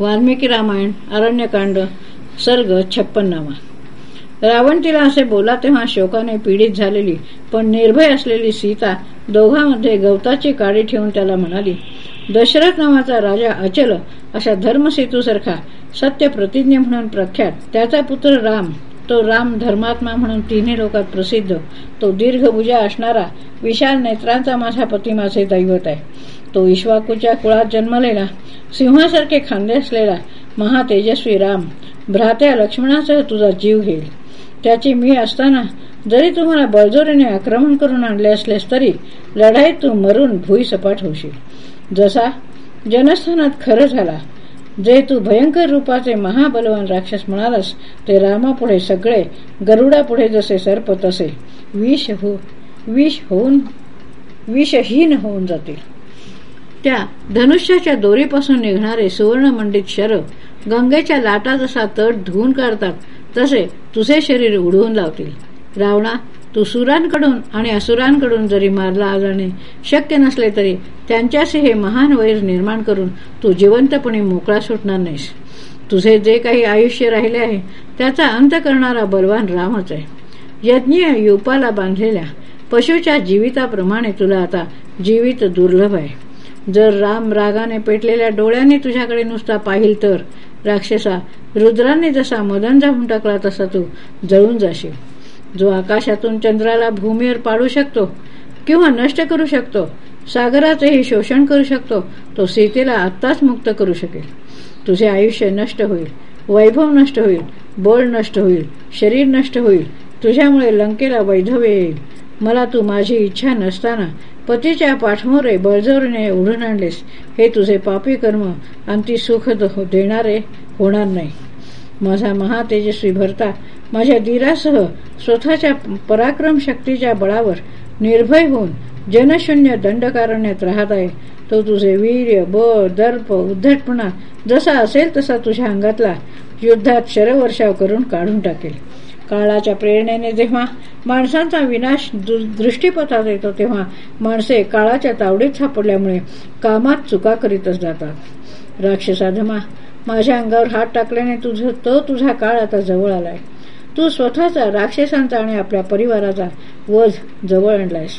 वाल्मिकी रामायण अरण्यकांड सर्ग छप्पन्नावा रावण तिला असे बोला तेव्हा शोकाने पीडित झालेली पण निर्भय असलेली सीता दोघांमध्ये गवताची काडी ठेवून त्याला म्हणाली दशरथ नावाचा राजा अचल अशा धर्मसेतूसारखा सत्य प्रतिज्ञ म्हणून प्रख्यात त्याचा पुत्र राम तो राम धर्मात्मा म्हणून तिन्ही लोकात प्रसिद्ध तो दीर्घभुजा असणारा विशाल नेत्रांचा माझा पती माझे दैवत आहे. तो इश्वाकूच्या कुळात जन्मलेला सिंहासारखे खांदे असलेला महातेजस्वी राम भ्रात्या लक्ष्मणासह तुझा जीव घेईल. त्याची मी असताना जरी तुम्हाला बळजोरीने आक्रमण करून आणले असलेस तरी लढाईत तू मरून भुई सपाट होशील. जसा जनस्थानात खरं झाला जे तू भयंकर रूपाचे महाबलवान राक्षस म्हणालास ते रामापुढे सगळे गरुडापुढे जसे सर्प तसे विष हो विष होऊन विषहीन होऊन जातील. त्या धनुष्याच्या दोरीपासून निघणारे सुवर्णमंडित शर गंगेच्या लाटा जसा तट धुवून काढतात तसे तुझे शरीर उडवून लावतील. रावणा तू सुरांकडून आणि असुरांकडून जरी मारला जाणे शक्य नसले तरी त्यांच्याशी हे महान वैर निर्माण करून तू जिवंतपणे मोकळा सुटणार नाहीस. तुझे जे काही आयुष्य राहिले आहे त्याचा अंत करणारा बलवान रामच आहे. यज्ञ युपाला बांधलेल्या पशुच्या जीविताप्रमाणे तुला आता जीवित दुर्लभ आहे. जर राम रागाने पेटलेल्या डोळ्यांनी तुझ्याकडे नुसता पाहिल तर राक्षसा रुद्राने जसा मदन जाऊन टाकला तसा तू जळून जाशील. जो आकाशातून चंद्राला भूमीवर पाडू शकतो किंवा नष्ट करू शकतो सागराचेही शोषण करू शकतो तो सीतेला आत्ताच मुक्त करू शकेल. तुझे आयुष्य नष्ट होईल वैभव नष्ट होईल बळ नष्ट होईल शरीर नष्ट होईल तुझ्यामुळे लंकेला वैधव्य येईल. मला तू माझी इच्छा नसताना पतीच्या पाठमोरे बळजोरीने उडून आणलेस. हे तुझे पापी कर्म अंती सुख देणारे होणार नाही. माझा महातेजस्वी भरता माझ्या दिरासह स्वतःच्या पराक्रम शक्तीच्या बळावर निर्भय होऊन जनशून्य दंडकारण्यात राहत आहे. तो तुझे वीर्य बळ दर्प उद्धटपणा जसा असेल तसा तुझ्या अंगातला युद्धात शरवर्षाव करून काढून टाकेल. काळाच्या प्रेरणेने जेव्हा माणसांचा विनाश दृष्टीपथात येतो तेव्हा माणसे काळाच्या तावडीत सापडल्यामुळे कामात चुका करीतच जातात. राक्षसाधमा माझ्या अंगावर हात टाकल्याने तुझ तो तुझा काळ आता जवळ आलाय. तू स्वतःचा राक्षसांचा आणि आपल्या परिवाराचा वध जवळ आणलायस.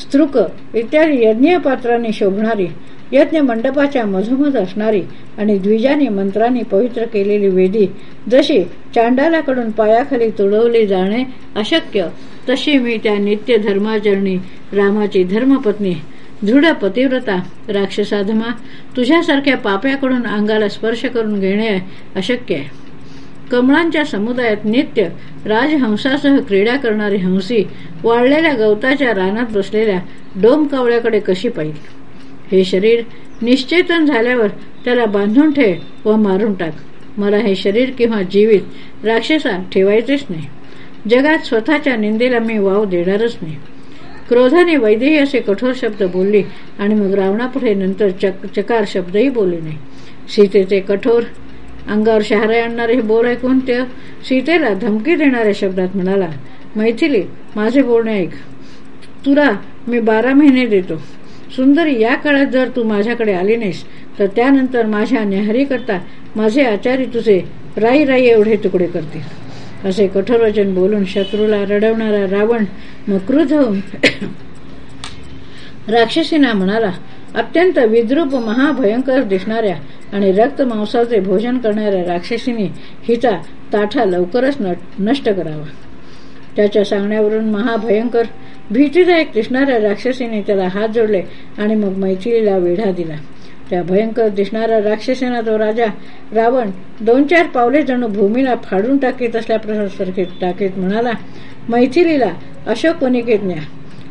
स्त्रुक इत्यादी यज्ञ पात्रांनी शोभणारी यज्ञ मंडपाच्या मधोमध असणारी आणि द्विजाने मंत्रांनी पवित्र केलेली वेदी जशी चांडालाकडून पायाखाली तुडवली जाणे अशक्य तशी मी त्या नित्य धर्माचरणी रामाची धर्मपत्नी दृढ पतिव्रता राक्षसाधमा तुझ्यासारख्या पाप्याकडून अंगाला स्पर्श करून घेणे अशक्य आहे. कमळांच्या समुदायात नित्य राजहंसासह क्रीडा करणारी हंसी वाळलेल्या गवताच्या रानात बसलेल्या डोम कावळ्याकडे कशी पाहिजे हे शरीर निश्चेतन झाल्यावर त्याला बांधून ठेव व मारून टाक. मला हे शरीर किंवा जीवित राक्षसात ठेवायचेच नाही. जगात स्वतःच्या निंदेला मी वाव देणारच नाही. क्रोधाने वैदेही असे कठोर शब्द बोलले आणि मग रावणापुढे नंतर चक चकार शब्दही बोलले नाही. सीतेचे कठोर अंगावर शहारे आणणारे हे बोल ऐकून त्या सीतेला धमकी देणाऱ्या शब्दात म्हणाला मैथिली माझे बोलणे ऐक. तुला मी बारा महिने देतो. सुंदरी या काळात जर तू माझ्याकडे आली नाहीस तर त्यानंतर माझ्या न्याहारीकरता माझे आचार्य तुझे राई राई एवढे तुकडे करतील. असे कठोर वचन बोलून शत्रूला रडवणारा रावण मक्रुध होऊन राक्षसीना म्हणाला अत्यंत विद्रूप महाभयंकर दिसणाऱ्या आणि रक्त मांसाचे भोजन करणाऱ्या राक्षसीने हिचा ताठा लवकरच नष्ट करावा. त्याच्या सांगण्यावरून महाभयंकर भीतीदायक दिसणाऱ्या राक्षसीने त्याला हात जोडले आणि मग मैथिलीला वेढा दिला. त्या भयंकर दिसणाऱ्या राक्षसेना तो राजा रावण दोन चार पावले जणू भूमीला फाडून टाकीत असल्याप्रसारखे टाकीत म्हणाला मैथिलीला अशोक वनिकेत न्या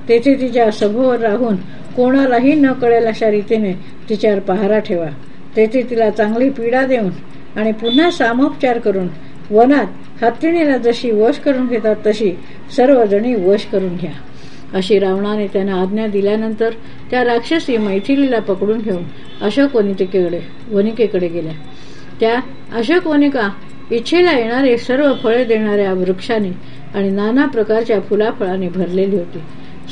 तेथे तिच्या सभोवर राहून कोणालाही न कळेल अशा रीतीने तिच्यावर पहारा ठेवा. तेथे तिला चांगली पीडा देऊन आणि पुन्हा सामोपचार करून वनात हत्तीणीला जशी वश करून घेतात तशी सर्वजणी वश करून घ्या. अशी रावणाने त्यांना आज्ञा दिल्यानंतर त्या राक्षसी मैथिलीला पकडून घेऊन अशोक वनिकेकडे वनिकेकडे गेल्या. त्या अशोक वनिका इच्छेला येणारे सर्व फळे देणाऱ्या वृक्षाने आणि नाना प्रकारच्या फुलाफळाने भरलेली होती.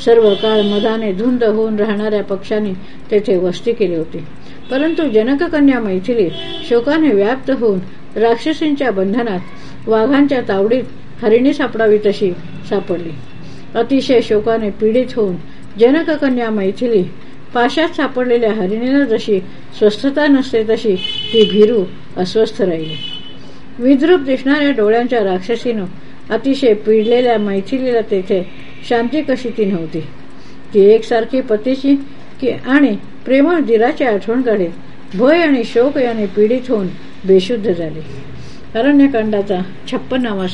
सर्व काळ मधाने धुंद होऊन राहणाऱ्या पक्षांनी तेथे वस्ती केली होती. परंतु जनककन्या मैथिली शोकाने व्याप्त होऊन राक्षसींच्या बंधनात वाघांच्या तावडीत हरिणी सापडावी तशी सापडली. अतिशय शोकाने पीडित होऊन जनककन्या मैथिली पाशात सापडलेल्या हरिणीला जशी स्वस्थता नसते तशी ती भीरू अस्वस्थ राहिली. विद्रूप दिसणाऱ्या डोळ्यांच्या राक्षसीनं अतिशय पिडलेल्या मैथिलीला तेथे शांती कशी ती नव्हती. ती एकसारखी पतीची की आणि प्रेमळ दिराची आठवण काढे भय आणि शोक याने पीडित होऊन बेशुद्ध झाली. अरण्यकांडाचा छप्पन्नावा